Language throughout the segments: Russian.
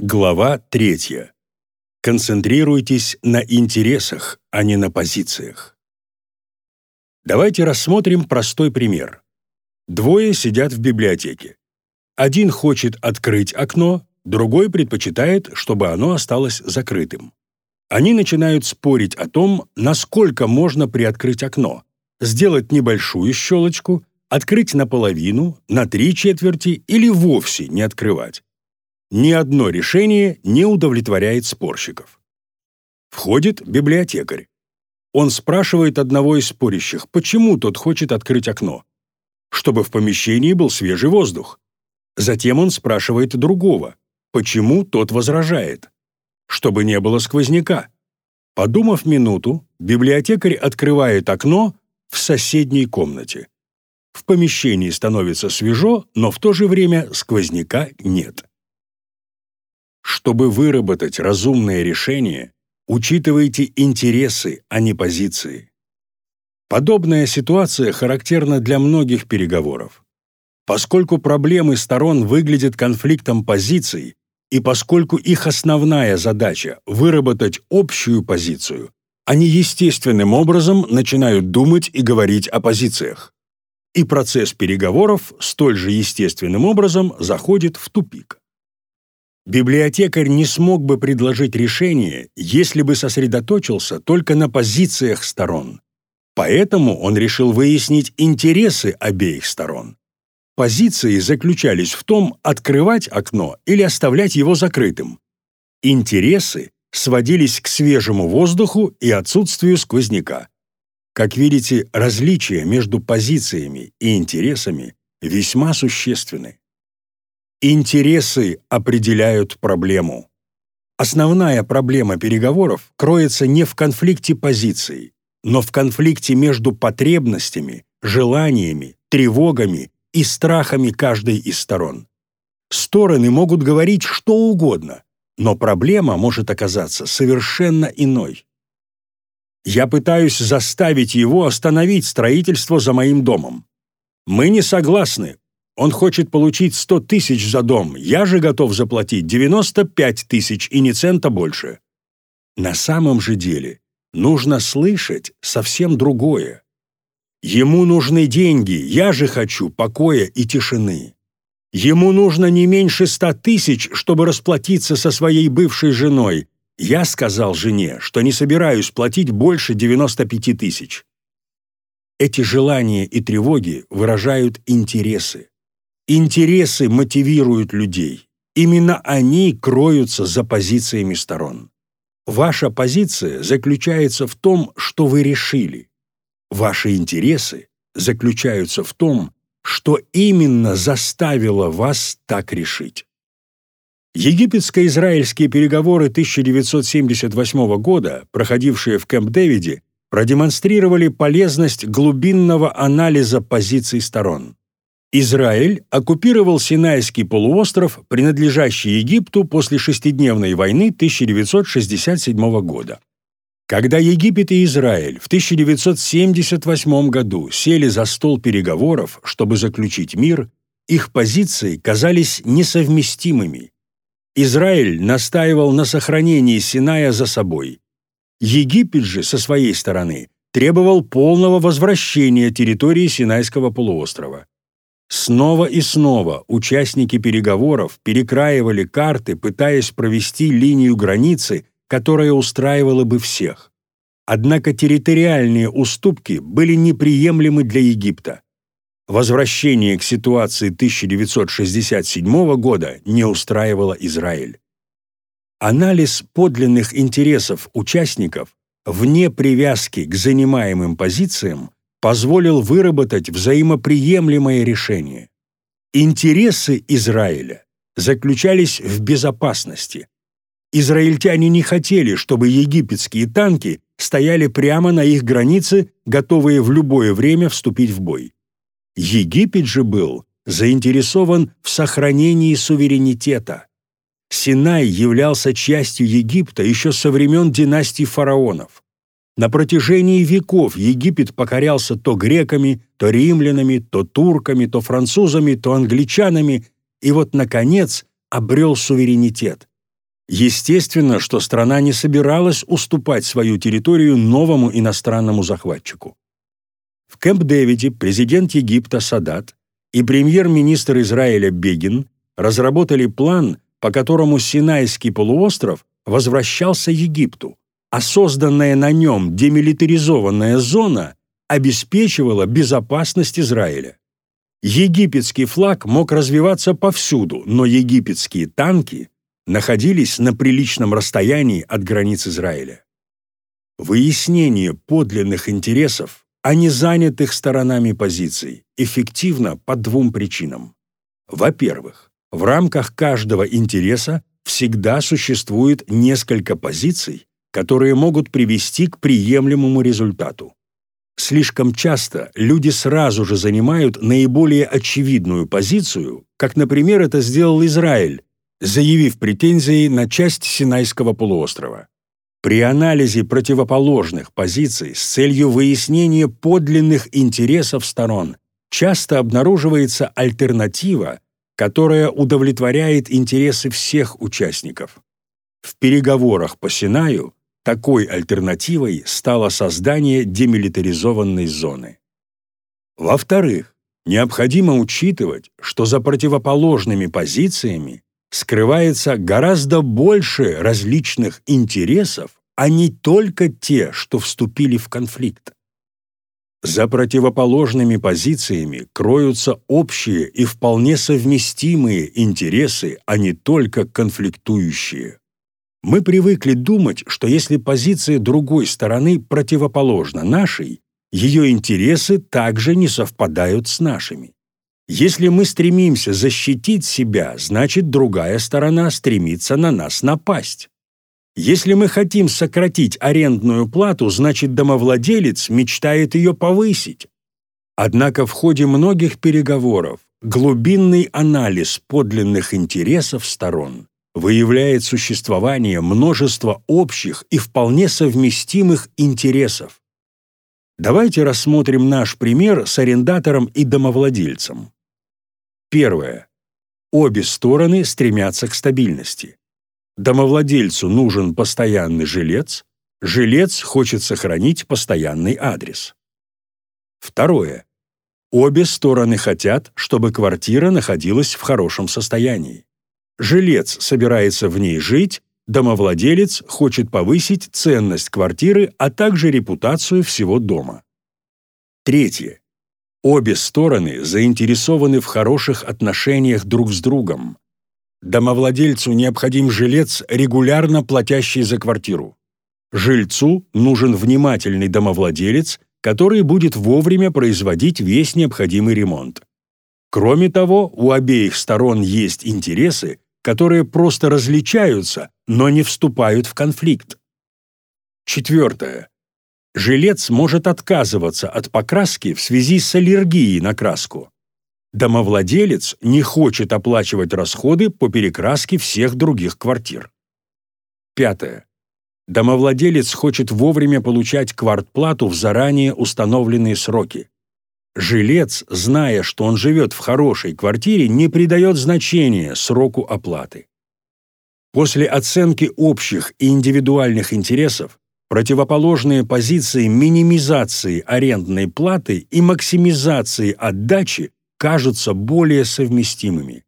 Глава 3. Концентрируйтесь на интересах, а не на позициях. Давайте рассмотрим простой пример. Двое сидят в библиотеке. Один хочет открыть окно, другой предпочитает, чтобы оно осталось закрытым. Они начинают спорить о том, насколько можно приоткрыть окно, сделать небольшую щелочку, открыть наполовину, на три четверти или вовсе не открывать ни одно решение не удовлетворяет спорщиков. Входит библиотекарь. Он спрашивает одного из спорящих, почему тот хочет открыть окно. Чтобы в помещении был свежий воздух. Затем он спрашивает другого, почему тот возражает. Чтобы не было сквозняка. Подумав минуту, библиотекарь открывает окно в соседней комнате. В помещении становится свежо, но в то же время сквозняка нет. Чтобы выработать разумное решение, учитывайте интересы, а не позиции. Подобная ситуация характерна для многих переговоров. Поскольку проблемы сторон выглядят конфликтом позиций, и поскольку их основная задача – выработать общую позицию, они естественным образом начинают думать и говорить о позициях. И процесс переговоров столь же естественным образом заходит в тупик. Библиотекарь не смог бы предложить решение, если бы сосредоточился только на позициях сторон. Поэтому он решил выяснить интересы обеих сторон. Позиции заключались в том, открывать окно или оставлять его закрытым. Интересы сводились к свежему воздуху и отсутствию сквозняка. Как видите, различия между позициями и интересами весьма существенны. Интересы определяют проблему. Основная проблема переговоров кроется не в конфликте позиций, но в конфликте между потребностями, желаниями, тревогами и страхами каждой из сторон. Стороны могут говорить что угодно, но проблема может оказаться совершенно иной. Я пытаюсь заставить его остановить строительство за моим домом. Мы не согласны, он хочет получить 100 тысяч за дом, я же готов заплатить 95 тысяч и ни цента больше. На самом же деле нужно слышать совсем другое. Ему нужны деньги, я же хочу покоя и тишины. Ему нужно не меньше ста тысяч, чтобы расплатиться со своей бывшей женой. Я сказал жене, что не собираюсь платить больше 95 тысяч. Эти желания и тревоги выражают интересы. Интересы мотивируют людей. Именно они кроются за позициями сторон. Ваша позиция заключается в том, что вы решили. Ваши интересы заключаются в том, что именно заставило вас так решить. Египетско-израильские переговоры 1978 года, проходившие в Кэмп-Дэвиде, продемонстрировали полезность глубинного анализа позиций сторон. Израиль оккупировал Синайский полуостров, принадлежащий Египту после шестидневной войны 1967 года. Когда Египет и Израиль в 1978 году сели за стол переговоров, чтобы заключить мир, их позиции казались несовместимыми. Израиль настаивал на сохранении Синая за собой. Египет же, со своей стороны, требовал полного возвращения территории Синайского полуострова. Снова и снова участники переговоров перекраивали карты, пытаясь провести линию границы, которая устраивала бы всех. Однако территориальные уступки были неприемлемы для Египта. Возвращение к ситуации 1967 года не устраивало Израиль. Анализ подлинных интересов участников вне привязки к занимаемым позициям позволил выработать взаимоприемлемое решение. Интересы Израиля заключались в безопасности. Израильтяне не хотели, чтобы египетские танки стояли прямо на их границе, готовые в любое время вступить в бой. Египет же был заинтересован в сохранении суверенитета. Синай являлся частью Египта еще со времен династии фараонов. На протяжении веков Египет покорялся то греками, то римлянами, то турками, то французами, то англичанами, и вот, наконец, обрел суверенитет. Естественно, что страна не собиралась уступать свою территорию новому иностранному захватчику. В Кэмп-Дэвиде президент Египта Садат и премьер-министр Израиля Бегин разработали план, по которому Синайский полуостров возвращался Египту, а созданная на нем демилитаризованная зона обеспечивала безопасность Израиля. Египетский флаг мог развиваться повсюду, но египетские танки находились на приличном расстоянии от границ Израиля. Выяснение подлинных интересов, а не занятых сторонами позиций, эффективно по двум причинам. Во-первых, в рамках каждого интереса всегда существует несколько позиций, которые могут привести к приемлемому результату. Слишком часто люди сразу же занимают наиболее очевидную позицию, как, например, это сделал Израиль, заявив претензии на часть Синайского полуострова. При анализе противоположных позиций с целью выяснения подлинных интересов сторон часто обнаруживается альтернатива, которая удовлетворяет интересы всех участников. В переговорах по Синаю такой альтернативой стало создание демилитаризованной зоны. Во-вторых, необходимо учитывать, что за противоположными позициями скрывается гораздо больше различных интересов, а не только те, что вступили в конфликт. За противоположными позициями кроются общие и вполне совместимые интересы, а не только конфликтующие. Мы привыкли думать, что если позиция другой стороны противоположна нашей, ее интересы также не совпадают с нашими. Если мы стремимся защитить себя, значит, другая сторона стремится на нас напасть. Если мы хотим сократить арендную плату, значит, домовладелец мечтает ее повысить. Однако в ходе многих переговоров глубинный анализ подлинных интересов сторон выявляет существование множества общих и вполне совместимых интересов. Давайте рассмотрим наш пример с арендатором и домовладельцем. Первое. Обе стороны стремятся к стабильности. Домовладельцу нужен постоянный жилец, жилец хочет сохранить постоянный адрес. Второе. Обе стороны хотят, чтобы квартира находилась в хорошем состоянии. Жилец собирается в ней жить, домовладелец хочет повысить ценность квартиры, а также репутацию всего дома. Третье. Обе стороны заинтересованы в хороших отношениях друг с другом. Домовладельцу необходим жилец, регулярно платящий за квартиру. Жильцу нужен внимательный домовладелец, который будет вовремя производить весь необходимый ремонт. Кроме того, у обеих сторон есть интересы, которые просто различаются, но не вступают в конфликт. Четвертое. Жилец может отказываться от покраски в связи с аллергией на краску. Домовладелец не хочет оплачивать расходы по перекраске всех других квартир. Пятое. Домовладелец хочет вовремя получать квартплату в заранее установленные сроки. Жилец, зная, что он живет в хорошей квартире, не придает значения сроку оплаты. После оценки общих и индивидуальных интересов Противоположные позиции минимизации арендной платы и максимизации отдачи кажутся более совместимыми.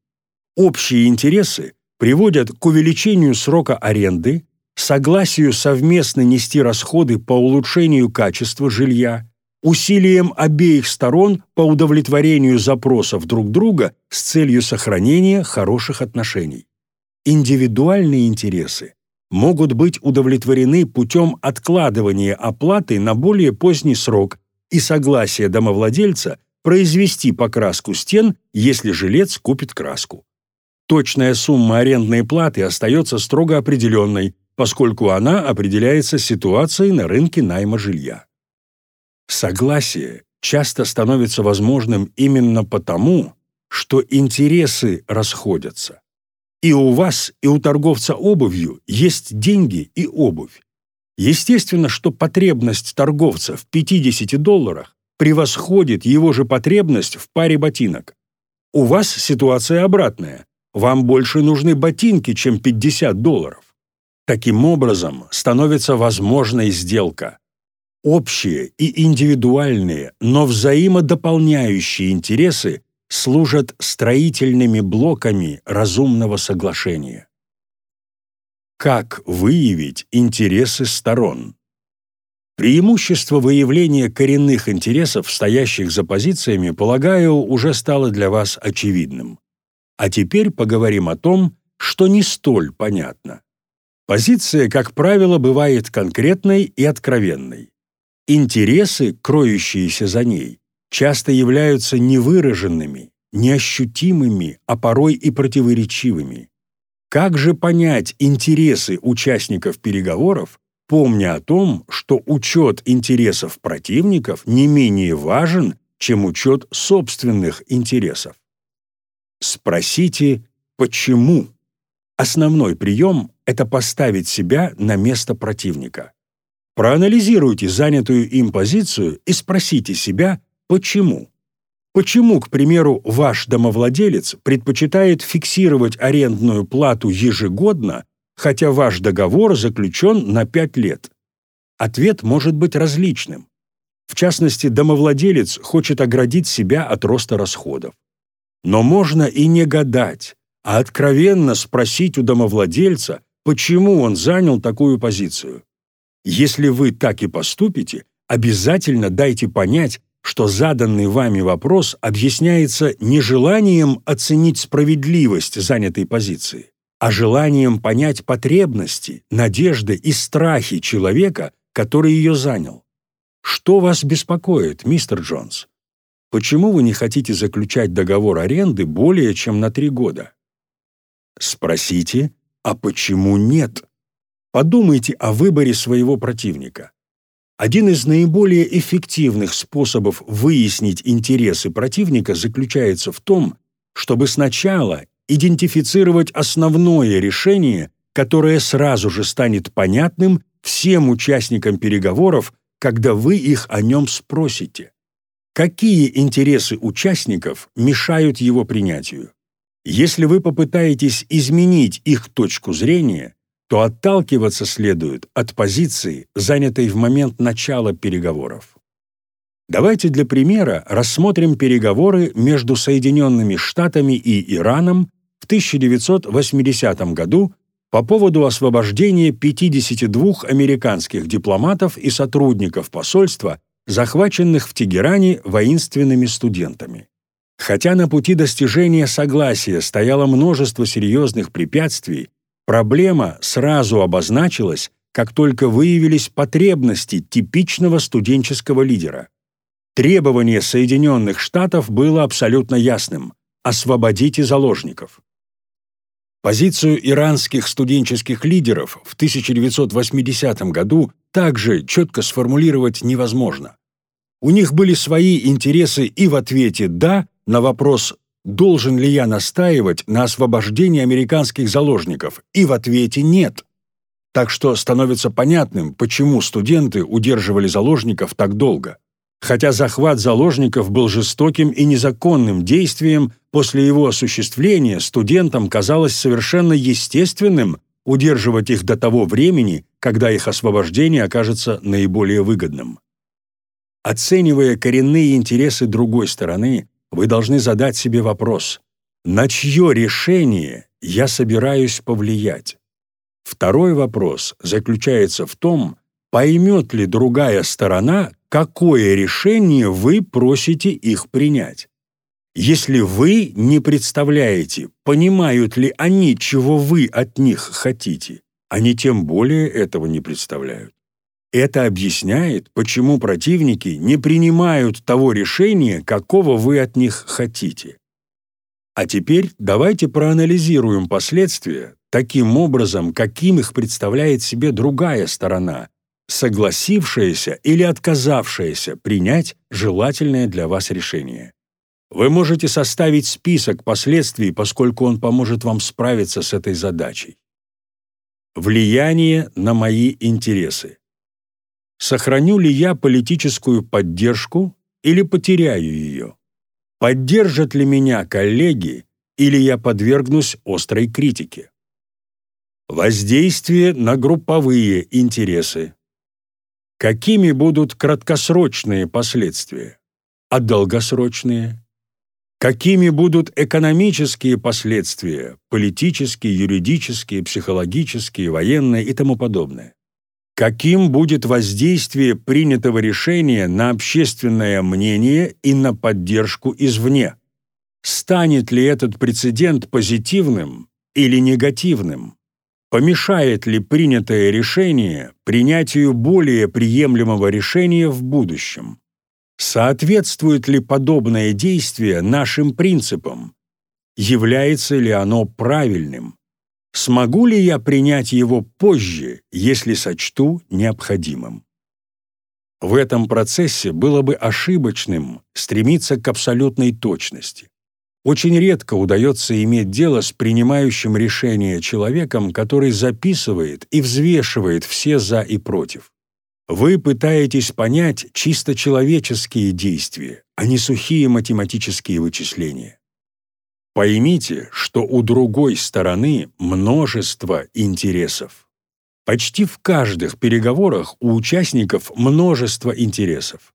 Общие интересы приводят к увеличению срока аренды, согласию совместно нести расходы по улучшению качества жилья, усилиям обеих сторон по удовлетворению запросов друг друга с целью сохранения хороших отношений. Индивидуальные интересы могут быть удовлетворены путем откладывания оплаты на более поздний срок и согласия домовладельца произвести покраску стен, если жилец купит краску. Точная сумма арендной платы остается строго определенной, поскольку она определяется ситуацией на рынке найма жилья. Согласие часто становится возможным именно потому, что интересы расходятся. И у вас, и у торговца обувью есть деньги и обувь. Естественно, что потребность торговца в 50 долларах превосходит его же потребность в паре ботинок. У вас ситуация обратная. Вам больше нужны ботинки, чем 50 долларов. Таким образом, становится возможной сделка. Общие и индивидуальные, но взаимодополняющие интересы служат строительными блоками разумного соглашения. Как выявить интересы сторон? Преимущество выявления коренных интересов, стоящих за позициями, полагаю, уже стало для вас очевидным. А теперь поговорим о том, что не столь понятно. Позиция, как правило, бывает конкретной и откровенной. Интересы, кроющиеся за ней, часто являются невыраженными, неощутимыми, а порой и противоречивыми. Как же понять интересы участников переговоров, помня о том, что учет интересов противников не менее важен, чем учет собственных интересов. Спросите «почему?». Основной прием – это поставить себя на место противника. Проанализируйте занятую им позицию и спросите себя «почему?». Почему, к примеру, ваш домовладелец предпочитает фиксировать арендную плату ежегодно, хотя ваш договор заключен на 5 лет? Ответ может быть различным. В частности, домовладелец хочет оградить себя от роста расходов. Но можно и не гадать, а откровенно спросить у домовладельца, почему он занял такую позицию. Если вы так и поступите, обязательно дайте понять, что заданный вами вопрос объясняется не желанием оценить справедливость занятой позиции, а желанием понять потребности, надежды и страхи человека, который ее занял. Что вас беспокоит, мистер Джонс? Почему вы не хотите заключать договор аренды более чем на три года? Спросите, а почему нет? Подумайте о выборе своего противника. Один из наиболее эффективных способов выяснить интересы противника заключается в том, чтобы сначала идентифицировать основное решение, которое сразу же станет понятным всем участникам переговоров, когда вы их о нем спросите. Какие интересы участников мешают его принятию? Если вы попытаетесь изменить их точку зрения, то отталкиваться следует от позиции, занятой в момент начала переговоров. Давайте для примера рассмотрим переговоры между Соединенными Штатами и Ираном в 1980 году по поводу освобождения 52 американских дипломатов и сотрудников посольства, захваченных в Тегеране воинственными студентами. Хотя на пути достижения согласия стояло множество серьезных препятствий, проблема сразу обозначилась, как только выявились потребности типичного студенческого лидера. Требование Соединенных Штатов было абсолютно ясным – освободите заложников. Позицию иранских студенческих лидеров в 1980 году также четко сформулировать невозможно. У них были свои интересы и в ответе «да» на вопрос «должен ли я настаивать на освобождении американских заложников?» и в ответе «нет». Так что становится понятным, почему студенты удерживали заложников так долго. Хотя захват заложников был жестоким и незаконным действием, после его осуществления студентам казалось совершенно естественным удерживать их до того времени, когда их освобождение окажется наиболее выгодным. Оценивая коренные интересы другой стороны, вы должны задать себе вопрос, на чье решение я собираюсь повлиять? Второй вопрос заключается в том, поймет ли другая сторона, какое решение вы просите их принять. Если вы не представляете, понимают ли они, чего вы от них хотите, они тем более этого не представляют. Это объясняет, почему противники не принимают того решения, какого вы от них хотите. А теперь давайте проанализируем последствия таким образом, каким их представляет себе другая сторона, согласившаяся или отказавшаяся принять желательное для вас решение. Вы можете составить список последствий, поскольку он поможет вам справиться с этой задачей. Влияние на мои интересы. Сохраню ли я политическую поддержку или потеряю ее? Поддержат ли меня коллеги или я подвергнусь острой критике? Воздействие на групповые интересы. Какими будут краткосрочные последствия? А долгосрочные? Какими будут экономические последствия, политические, юридические, психологические, военные и тому подобное? Каким будет воздействие принятого решения на общественное мнение и на поддержку извне? Станет ли этот прецедент позитивным или негативным? Помешает ли принятое решение принятию более приемлемого решения в будущем? Соответствует ли подобное действие нашим принципам? Является ли оно правильным? Смогу ли я принять его позже, если сочту необходимым? В этом процессе было бы ошибочным стремиться к абсолютной точности. Очень редко удается иметь дело с принимающим решение человеком, который записывает и взвешивает все «за» и «против». Вы пытаетесь понять чисто человеческие действия, а не сухие математические вычисления. Поймите, что у другой стороны множество интересов. Почти в каждых переговорах у участников множество интересов.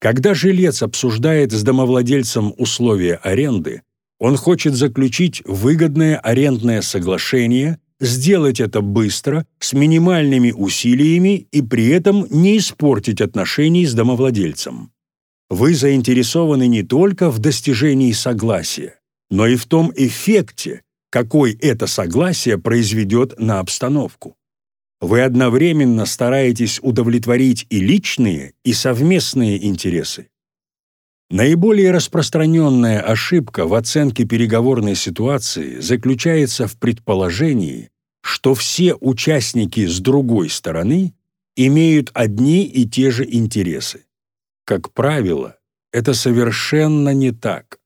Когда жилец обсуждает с домовладельцем условия аренды, он хочет заключить выгодное арендное соглашение сделать это быстро, с минимальными усилиями и при этом не испортить отношений с домовладельцем. Вы заинтересованы не только в достижении согласия, но и в том эффекте, какой это согласие произведет на обстановку. Вы одновременно стараетесь удовлетворить и личные, и совместные интересы. Наиболее распространенная ошибка в оценке переговорной ситуации заключается в предположении, что все участники с другой стороны имеют одни и те же интересы. Как правило, это совершенно не так.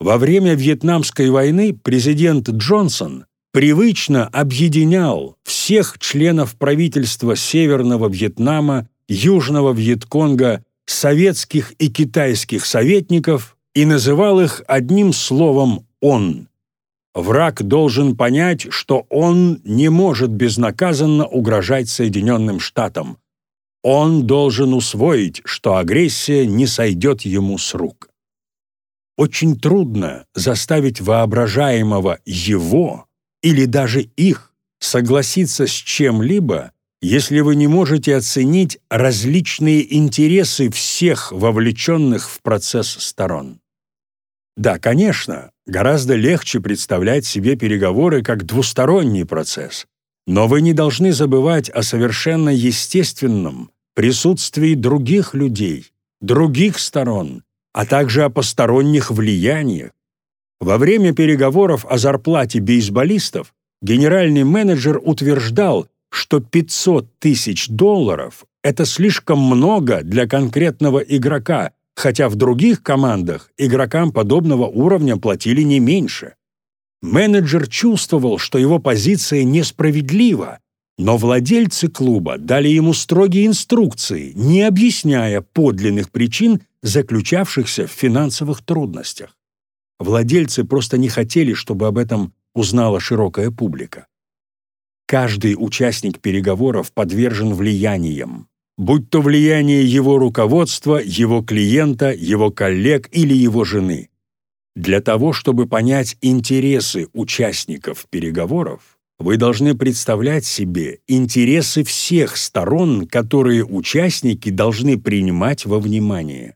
Во время Вьетнамской войны президент Джонсон привычно объединял всех членов правительства Северного Вьетнама, Южного Вьетконга советских и китайских советников и называл их одним словом «он». Враг должен понять, что он не может безнаказанно угрожать Соединенным Штатам. Он должен усвоить, что агрессия не сойдет ему с рук. Очень трудно заставить воображаемого его или даже их согласиться с чем-либо, если вы не можете оценить различные интересы всех вовлеченных в процесс сторон. Да, конечно, гораздо легче представлять себе переговоры как двусторонний процесс, но вы не должны забывать о совершенно естественном присутствии других людей, других сторон, а также о посторонних влияниях. Во время переговоров о зарплате бейсболистов генеральный менеджер утверждал, что 500 тысяч долларов – это слишком много для конкретного игрока, хотя в других командах игрокам подобного уровня платили не меньше. Менеджер чувствовал, что его позиция несправедлива, но владельцы клуба дали ему строгие инструкции, не объясняя подлинных причин, заключавшихся в финансовых трудностях. Владельцы просто не хотели, чтобы об этом узнала широкая публика. Каждый участник переговоров подвержен влияниям, будь то влияние его руководства, его клиента, его коллег или его жены. Для того, чтобы понять интересы участников переговоров, вы должны представлять себе интересы всех сторон, которые участники должны принимать во внимание.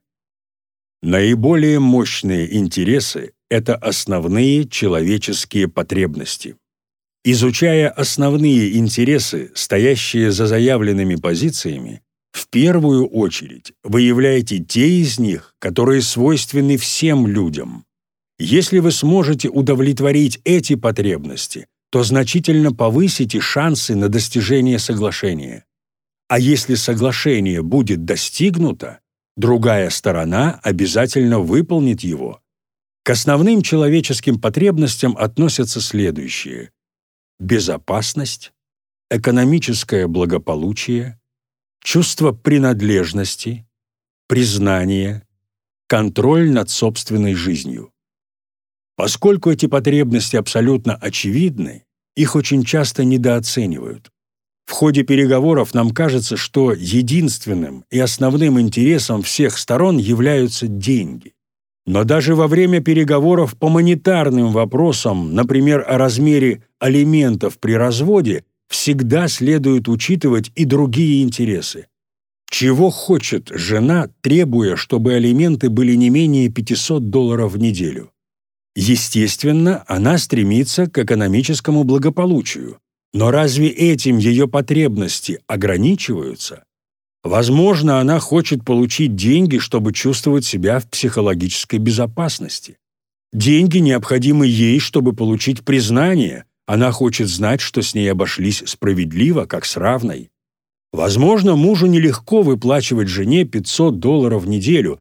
Наиболее мощные интересы – это основные человеческие потребности. Изучая основные интересы, стоящие за заявленными позициями, в первую очередь выявляйте те из них, которые свойственны всем людям. Если вы сможете удовлетворить эти потребности, то значительно повысите шансы на достижение соглашения. А если соглашение будет достигнуто, другая сторона обязательно выполнит его. К основным человеческим потребностям относятся следующие безопасность, экономическое благополучие, чувство принадлежности, признание, контроль над собственной жизнью. Поскольку эти потребности абсолютно очевидны, их очень часто недооценивают. В ходе переговоров нам кажется, что единственным и основным интересом всех сторон являются деньги. Но даже во время переговоров по монетарным вопросам, например, о размере алиментов при разводе, всегда следует учитывать и другие интересы. Чего хочет жена, требуя, чтобы алименты были не менее 500 долларов в неделю? Естественно, она стремится к экономическому благополучию. Но разве этим ее потребности ограничиваются? Возможно, она хочет получить деньги, чтобы чувствовать себя в психологической безопасности. Деньги необходимы ей, чтобы получить признание. Она хочет знать, что с ней обошлись справедливо, как с равной. Возможно, мужу нелегко выплачивать жене 500 долларов в неделю,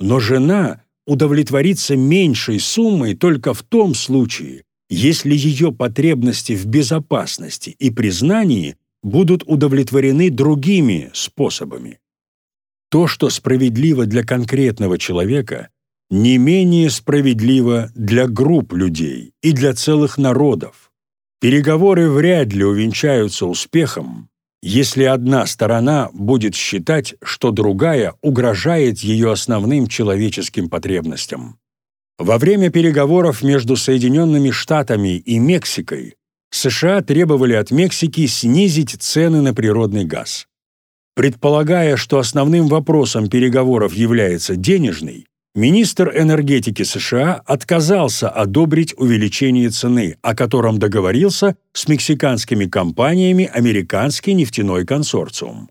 но жена удовлетворится меньшей суммой только в том случае, если ее потребности в безопасности и признании будут удовлетворены другими способами. То, что справедливо для конкретного человека, не менее справедливо для групп людей и для целых народов. Переговоры вряд ли увенчаются успехом, если одна сторона будет считать, что другая угрожает ее основным человеческим потребностям. Во время переговоров между Соединенными Штатами и Мексикой США требовали от Мексики снизить цены на природный газ. Предполагая, что основным вопросом переговоров является денежный, министр энергетики США отказался одобрить увеличение цены, о котором договорился с мексиканскими компаниями американский нефтяной консорциум.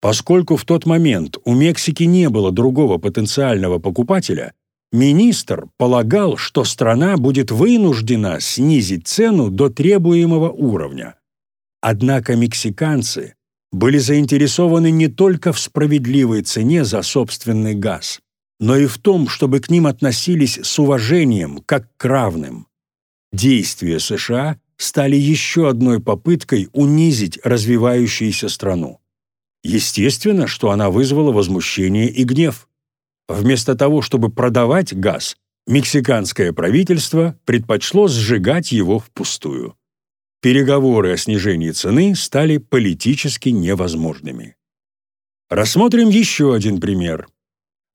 Поскольку в тот момент у Мексики не было другого потенциального покупателя, Министр полагал, что страна будет вынуждена снизить цену до требуемого уровня. Однако мексиканцы были заинтересованы не только в справедливой цене за собственный газ, но и в том, чтобы к ним относились с уважением, как к равным. Действия США стали еще одной попыткой унизить развивающуюся страну. Естественно, что она вызвала возмущение и гнев. Вместо того, чтобы продавать газ, мексиканское правительство предпочло сжигать его впустую. Переговоры о снижении цены стали политически невозможными. Рассмотрим еще один пример.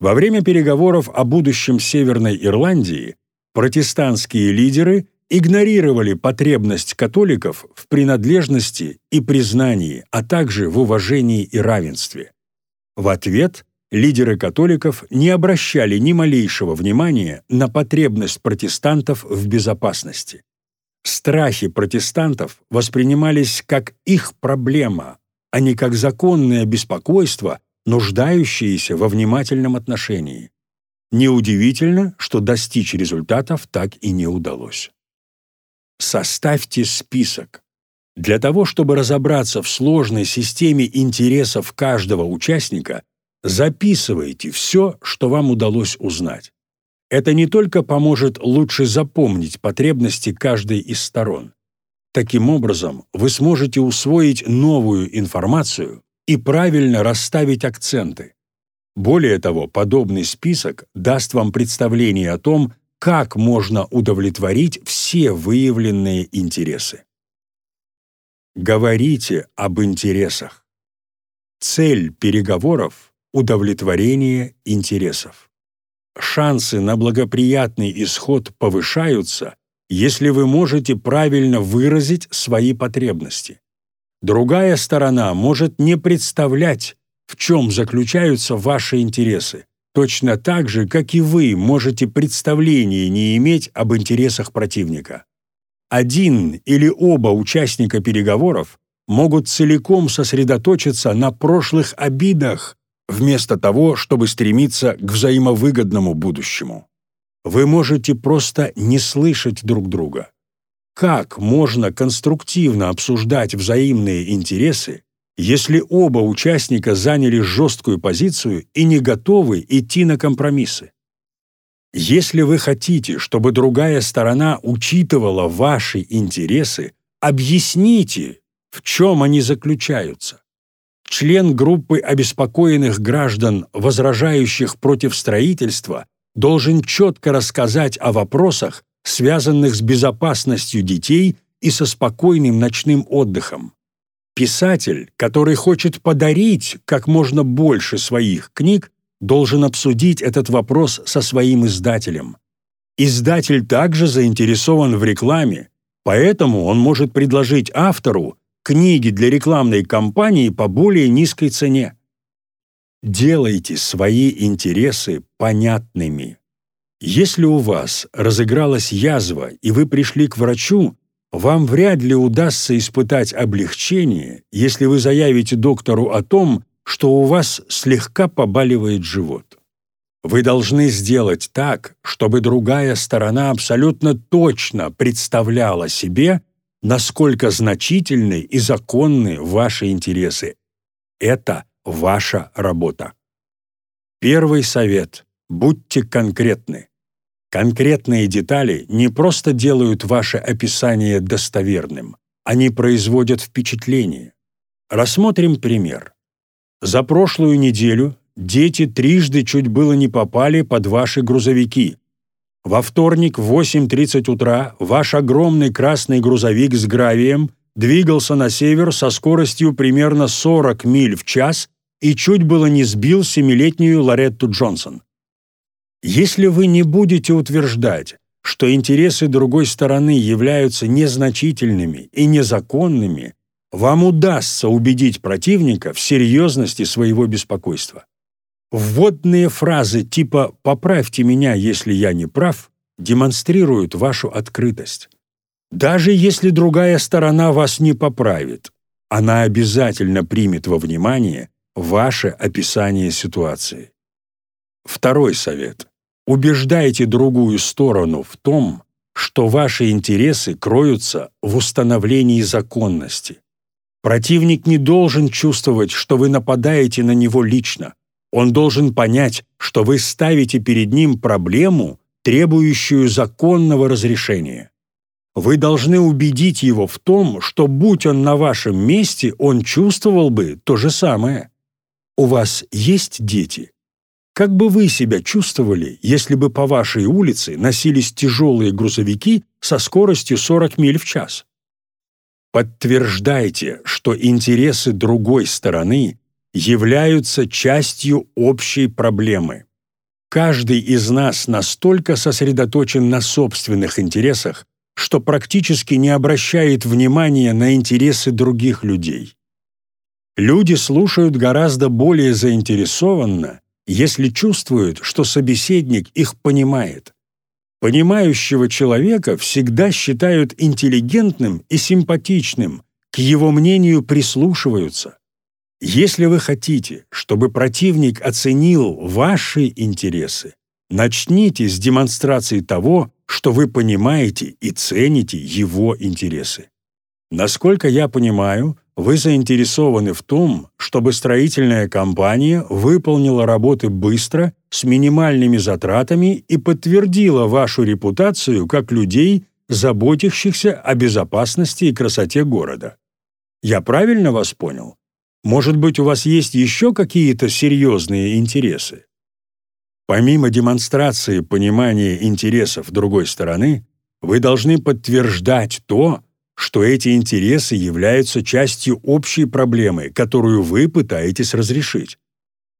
Во время переговоров о будущем Северной Ирландии протестантские лидеры игнорировали потребность католиков в принадлежности и признании, а также в уважении и равенстве. В ответ лидеры католиков не обращали ни малейшего внимания на потребность протестантов в безопасности. Страхи протестантов воспринимались как их проблема, а не как законное беспокойство, нуждающееся во внимательном отношении. Неудивительно, что достичь результатов так и не удалось. Составьте список. Для того, чтобы разобраться в сложной системе интересов каждого участника, Записывайте все, что вам удалось узнать. Это не только поможет лучше запомнить потребности каждой из сторон. Таким образом, вы сможете усвоить новую информацию и правильно расставить акценты. Более того, подобный список даст вам представление о том, как можно удовлетворить все выявленные интересы. Говорите об интересах. Цель переговоров удовлетворение интересов. Шансы на благоприятный исход повышаются, если вы можете правильно выразить свои потребности. Другая сторона может не представлять, в чем заключаются ваши интересы, точно так же, как и вы можете представления не иметь об интересах противника. Один или оба участника переговоров могут целиком сосредоточиться на прошлых обидах вместо того, чтобы стремиться к взаимовыгодному будущему. Вы можете просто не слышать друг друга. Как можно конструктивно обсуждать взаимные интересы, если оба участника заняли жесткую позицию и не готовы идти на компромиссы? Если вы хотите, чтобы другая сторона учитывала ваши интересы, объясните, в чем они заключаются член группы обеспокоенных граждан, возражающих против строительства, должен четко рассказать о вопросах, связанных с безопасностью детей и со спокойным ночным отдыхом. Писатель, который хочет подарить как можно больше своих книг, должен обсудить этот вопрос со своим издателем. Издатель также заинтересован в рекламе, поэтому он может предложить автору книги для рекламной кампании по более низкой цене. Делайте свои интересы понятными. Если у вас разыгралась язва, и вы пришли к врачу, вам вряд ли удастся испытать облегчение, если вы заявите доктору о том, что у вас слегка побаливает живот. Вы должны сделать так, чтобы другая сторона абсолютно точно представляла себе, насколько значительны и законны ваши интересы. Это ваша работа. Первый совет. Будьте конкретны. Конкретные детали не просто делают ваше описание достоверным, они производят впечатление. Рассмотрим пример. За прошлую неделю дети трижды чуть было не попали под ваши грузовики. Во вторник в 8.30 утра ваш огромный красный грузовик с гравием двигался на север со скоростью примерно 40 миль в час и чуть было не сбил семилетнюю Лоретту Джонсон. Если вы не будете утверждать, что интересы другой стороны являются незначительными и незаконными, вам удастся убедить противника в серьезности своего беспокойства. Вводные фразы типа «поправьте меня, если я не прав» демонстрируют вашу открытость. Даже если другая сторона вас не поправит, она обязательно примет во внимание ваше описание ситуации. Второй совет. Убеждайте другую сторону в том, что ваши интересы кроются в установлении законности. Противник не должен чувствовать, что вы нападаете на него лично. Он должен понять, что вы ставите перед ним проблему, требующую законного разрешения. Вы должны убедить его в том, что будь он на вашем месте, он чувствовал бы то же самое. У вас есть дети? Как бы вы себя чувствовали, если бы по вашей улице носились тяжелые грузовики со скоростью 40 миль в час? Подтверждайте, что интересы другой стороны являются частью общей проблемы. Каждый из нас настолько сосредоточен на собственных интересах, что практически не обращает внимания на интересы других людей. Люди слушают гораздо более заинтересованно, если чувствуют, что собеседник их понимает. Понимающего человека всегда считают интеллигентным и симпатичным, к его мнению прислушиваются. Если вы хотите, чтобы противник оценил ваши интересы, начните с демонстрации того, что вы понимаете и цените его интересы. Насколько я понимаю, вы заинтересованы в том, чтобы строительная компания выполнила работы быстро, с минимальными затратами и подтвердила вашу репутацию как людей, заботящихся о безопасности и красоте города. Я правильно вас понял? Может быть, у вас есть еще какие-то серьезные интересы? Помимо демонстрации понимания интересов другой стороны, вы должны подтверждать то, что эти интересы являются частью общей проблемы, которую вы пытаетесь разрешить.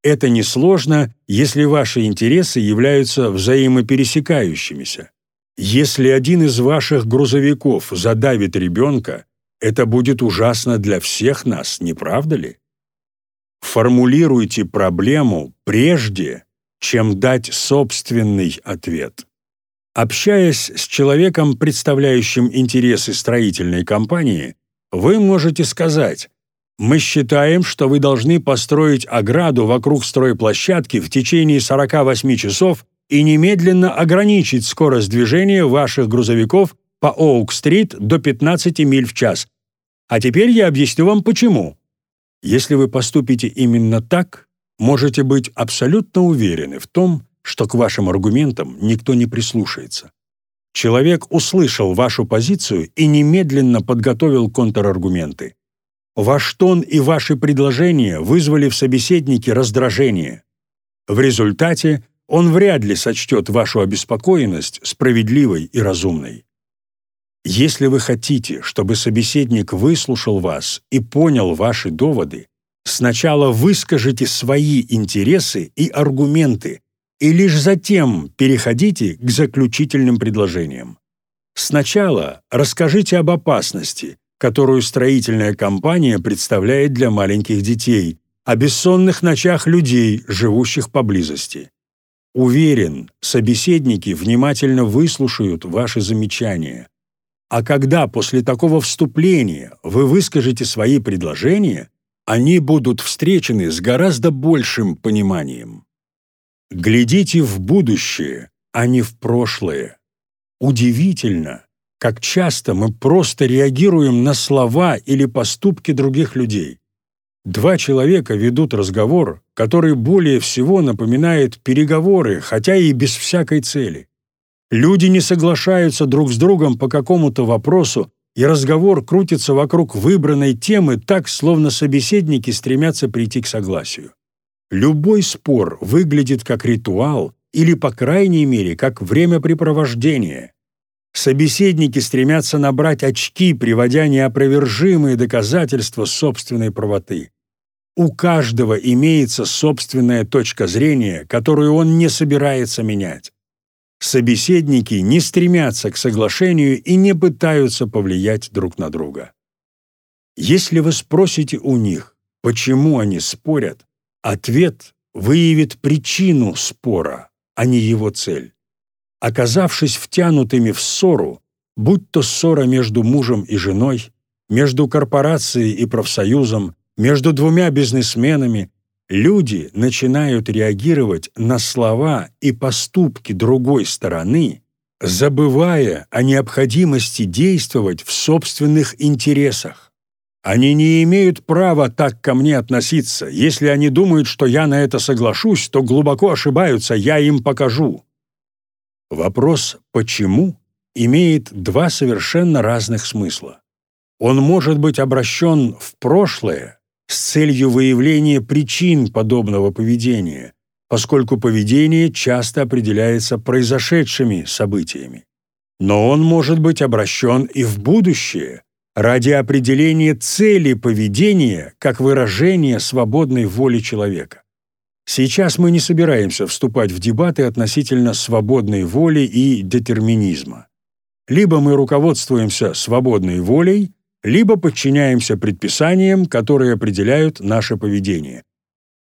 Это несложно, если ваши интересы являются взаимопересекающимися. Если один из ваших грузовиков задавит ребенка, это будет ужасно для всех нас, не правда ли? Формулируйте проблему прежде, чем дать собственный ответ. Общаясь с человеком, представляющим интересы строительной компании, вы можете сказать «Мы считаем, что вы должны построить ограду вокруг стройплощадки в течение 48 часов и немедленно ограничить скорость движения ваших грузовиков по Оук-стрит до 15 миль в час. А теперь я объясню вам почему». Если вы поступите именно так, можете быть абсолютно уверены в том, что к вашим аргументам никто не прислушается. Человек услышал вашу позицию и немедленно подготовил контраргументы. Ваш тон и ваши предложения вызвали в собеседнике раздражение. В результате он вряд ли сочтет вашу обеспокоенность справедливой и разумной. Если вы хотите, чтобы собеседник выслушал вас и понял ваши доводы, сначала выскажите свои интересы и аргументы, и лишь затем переходите к заключительным предложениям. Сначала расскажите об опасности, которую строительная компания представляет для маленьких детей, о бессонных ночах людей, живущих поблизости. Уверен, собеседники внимательно выслушают ваши замечания. А когда после такого вступления вы выскажете свои предложения, они будут встречены с гораздо большим пониманием. Глядите в будущее, а не в прошлое. Удивительно, как часто мы просто реагируем на слова или поступки других людей. Два человека ведут разговор, который более всего напоминает переговоры, хотя и без всякой цели. Люди не соглашаются друг с другом по какому-то вопросу, и разговор крутится вокруг выбранной темы так, словно собеседники стремятся прийти к согласию. Любой спор выглядит как ритуал или, по крайней мере, как времяпрепровождение. Собеседники стремятся набрать очки, приводя неопровержимые доказательства собственной правоты. У каждого имеется собственная точка зрения, которую он не собирается менять. Собеседники не стремятся к соглашению и не пытаются повлиять друг на друга. Если вы спросите у них, почему они спорят, ответ выявит причину спора, а не его цель оказавшись втянутыми в ссору, будь то ссора между мужем и женой, между корпорацией и профсоюзом, между двумя бизнесменами, люди начинают реагировать на слова и поступки другой стороны, забывая о необходимости действовать в собственных интересах. Они не имеют права так ко мне относиться. Если они думают, что я на это соглашусь, то глубоко ошибаются, я им покажу. Вопрос «почему» имеет два совершенно разных смысла. Он может быть обращен в прошлое с целью выявления причин подобного поведения, поскольку поведение часто определяется произошедшими событиями. Но он может быть обращен и в будущее ради определения цели поведения как выражения свободной воли человека. Сейчас мы не собираемся вступать в дебаты относительно свободной воли и детерминизма. Либо мы руководствуемся свободной волей, либо подчиняемся предписаниям, которые определяют наше поведение.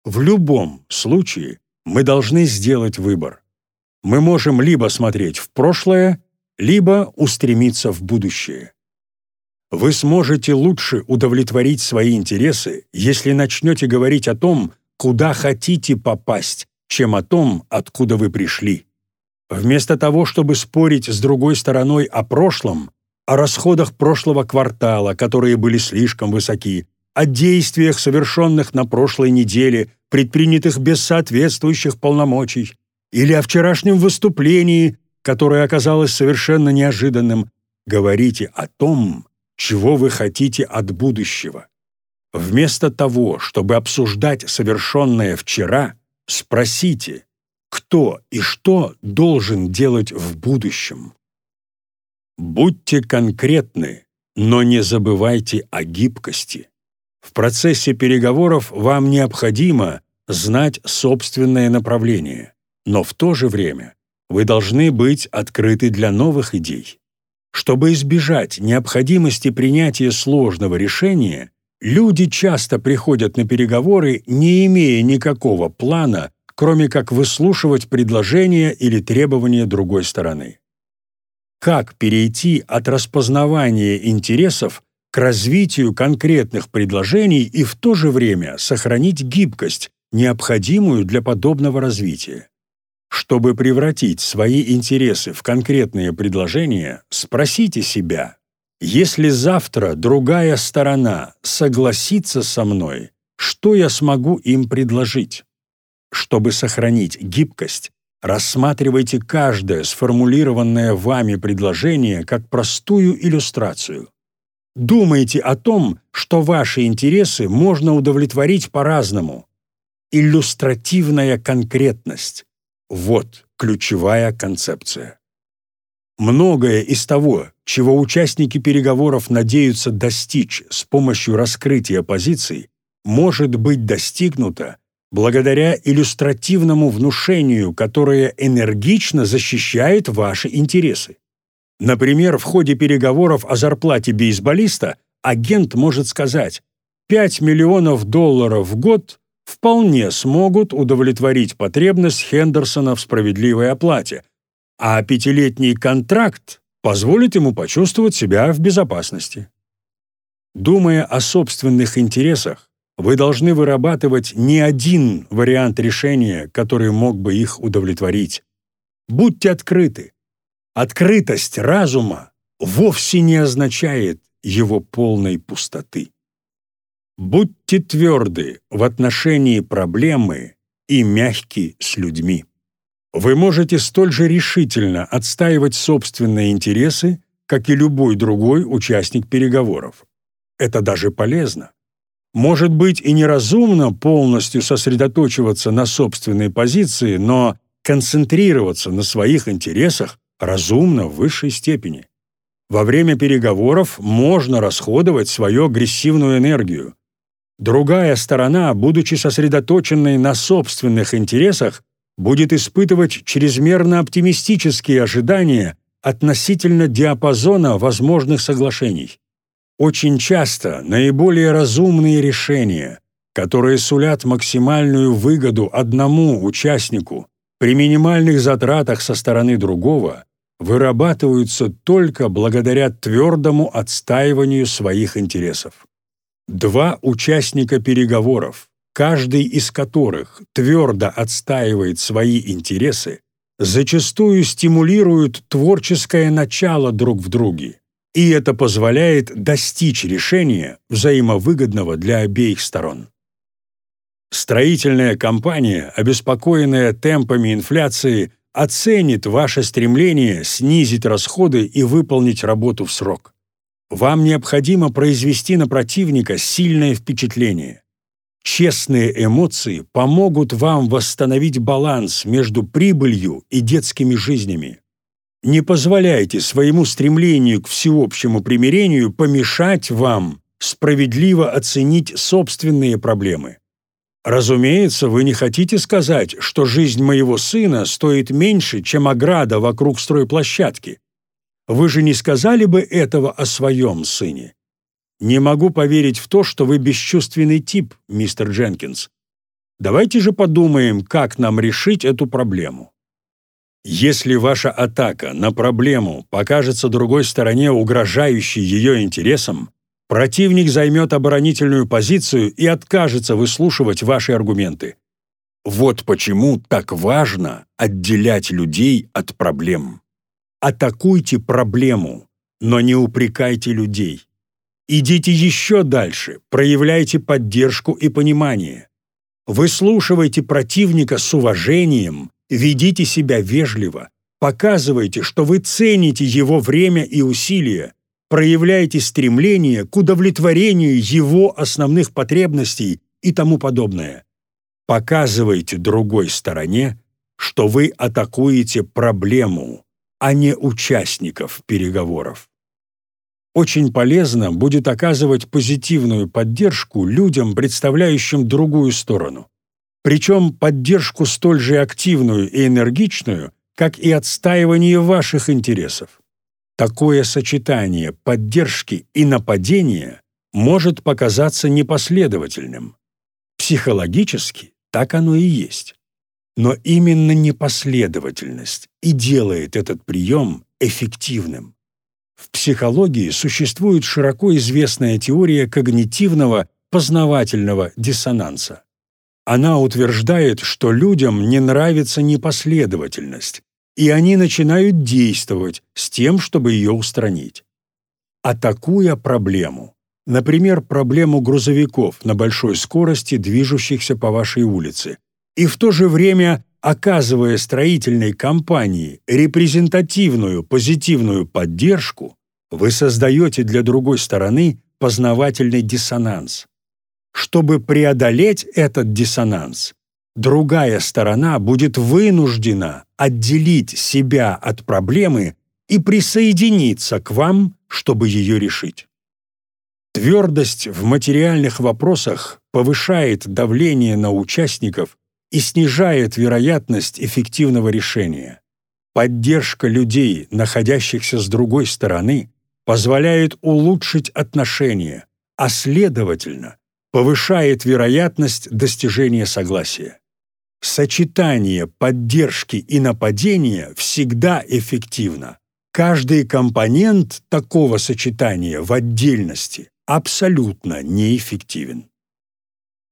В любом случае мы должны сделать выбор. Мы можем либо смотреть в прошлое, либо устремиться в будущее. Вы сможете лучше удовлетворить свои интересы, если начнете говорить о том, куда хотите попасть, чем о том, откуда вы пришли. Вместо того, чтобы спорить с другой стороной о прошлом, о расходах прошлого квартала, которые были слишком высоки, о действиях, совершенных на прошлой неделе, предпринятых без соответствующих полномочий, или о вчерашнем выступлении, которое оказалось совершенно неожиданным, говорите о том, чего вы хотите от будущего. Вместо того, чтобы обсуждать совершенное вчера, спросите, кто и что должен делать в будущем. Будьте конкретны, но не забывайте о гибкости. В процессе переговоров вам необходимо знать собственное направление, но в то же время вы должны быть открыты для новых идей. Чтобы избежать необходимости принятия сложного решения, Люди часто приходят на переговоры, не имея никакого плана, кроме как выслушивать предложения или требования другой стороны. Как перейти от распознавания интересов к развитию конкретных предложений и в то же время сохранить гибкость, необходимую для подобного развития? Чтобы превратить свои интересы в конкретные предложения, спросите себя, если завтра другая сторона согласится со мной, что я смогу им предложить? Чтобы сохранить гибкость, рассматривайте каждое сформулированное вами предложение как простую иллюстрацию. Думайте о том, что ваши интересы можно удовлетворить по-разному. Иллюстративная конкретность – вот ключевая концепция. Многое из того, чего участники переговоров надеются достичь с помощью раскрытия позиций, может быть достигнуто благодаря иллюстративному внушению, которое энергично защищает ваши интересы. Например, в ходе переговоров о зарплате бейсболиста агент может сказать 5 миллионов долларов в год вполне смогут удовлетворить потребность Хендерсона в справедливой оплате, а пятилетний контракт позволит ему почувствовать себя в безопасности. Думая о собственных интересах, вы должны вырабатывать не один вариант решения, который мог бы их удовлетворить. Будьте открыты. Открытость разума вовсе не означает его полной пустоты. Будьте тверды в отношении проблемы и мягки с людьми. Вы можете столь же решительно отстаивать собственные интересы, как и любой другой участник переговоров. Это даже полезно. Может быть и неразумно полностью сосредоточиваться на собственной позиции, но концентрироваться на своих интересах разумно в высшей степени. Во время переговоров можно расходовать свою агрессивную энергию. Другая сторона, будучи сосредоточенной на собственных интересах, будет испытывать чрезмерно оптимистические ожидания относительно диапазона возможных соглашений. Очень часто наиболее разумные решения, которые сулят максимальную выгоду одному участнику при минимальных затратах со стороны другого, вырабатываются только благодаря твердому отстаиванию своих интересов. Два участника переговоров, каждый из которых твердо отстаивает свои интересы, зачастую стимулируют творческое начало друг в друге, и это позволяет достичь решения, взаимовыгодного для обеих сторон. Строительная компания, обеспокоенная темпами инфляции, оценит ваше стремление снизить расходы и выполнить работу в срок. Вам необходимо произвести на противника сильное впечатление. Честные эмоции помогут вам восстановить баланс между прибылью и детскими жизнями. Не позволяйте своему стремлению к всеобщему примирению помешать вам справедливо оценить собственные проблемы. Разумеется, вы не хотите сказать, что жизнь моего сына стоит меньше, чем ограда вокруг стройплощадки. Вы же не сказали бы этого о своем сыне. Не могу поверить в то, что вы бесчувственный тип, мистер Дженкинс. Давайте же подумаем, как нам решить эту проблему. Если ваша атака на проблему покажется другой стороне угрожающей ее интересам, противник займет оборонительную позицию и откажется выслушивать ваши аргументы. Вот почему так важно отделять людей от проблем. Атакуйте проблему, но не упрекайте людей. Идите еще дальше, проявляйте поддержку и понимание. Выслушивайте противника с уважением, ведите себя вежливо, показывайте, что вы цените его время и усилия, проявляйте стремление к удовлетворению его основных потребностей и тому подобное. Показывайте другой стороне, что вы атакуете проблему, а не участников переговоров. Очень полезно будет оказывать позитивную поддержку людям, представляющим другую сторону. Причем поддержку столь же активную и энергичную, как и отстаивание ваших интересов. Такое сочетание поддержки и нападения может показаться непоследовательным. Психологически так оно и есть. Но именно непоследовательность и делает этот прием эффективным. В психологии существует широко известная теория когнитивного познавательного диссонанса. Она утверждает, что людям не нравится непоследовательность, и они начинают действовать с тем, чтобы ее устранить. Атакуя проблему, например, проблему грузовиков на большой скорости, движущихся по вашей улице, и в то же время оказывая строительной компании репрезентативную позитивную поддержку, вы создаете для другой стороны познавательный диссонанс. Чтобы преодолеть этот диссонанс, другая сторона будет вынуждена отделить себя от проблемы и присоединиться к вам, чтобы ее решить. Твердость в материальных вопросах повышает давление на участников и снижает вероятность эффективного решения. Поддержка людей, находящихся с другой стороны, позволяет улучшить отношения, а следовательно, повышает вероятность достижения согласия. Сочетание поддержки и нападения всегда эффективно. Каждый компонент такого сочетания в отдельности абсолютно неэффективен.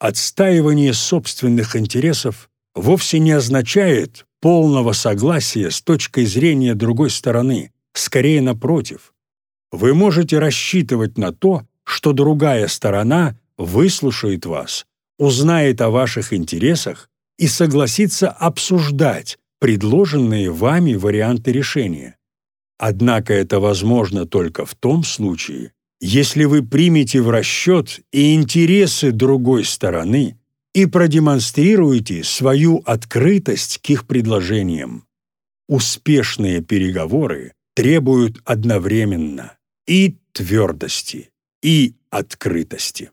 Отстаивание собственных интересов вовсе не означает полного согласия с точкой зрения другой стороны, скорее напротив. Вы можете рассчитывать на то, что другая сторона выслушает вас, узнает о ваших интересах и согласится обсуждать предложенные вами варианты решения. Однако это возможно только в том случае, если вы примете в расчет и интересы другой стороны и продемонстрируете свою открытость к их предложениям. Успешные переговоры требуют одновременно и твердости, и открытости.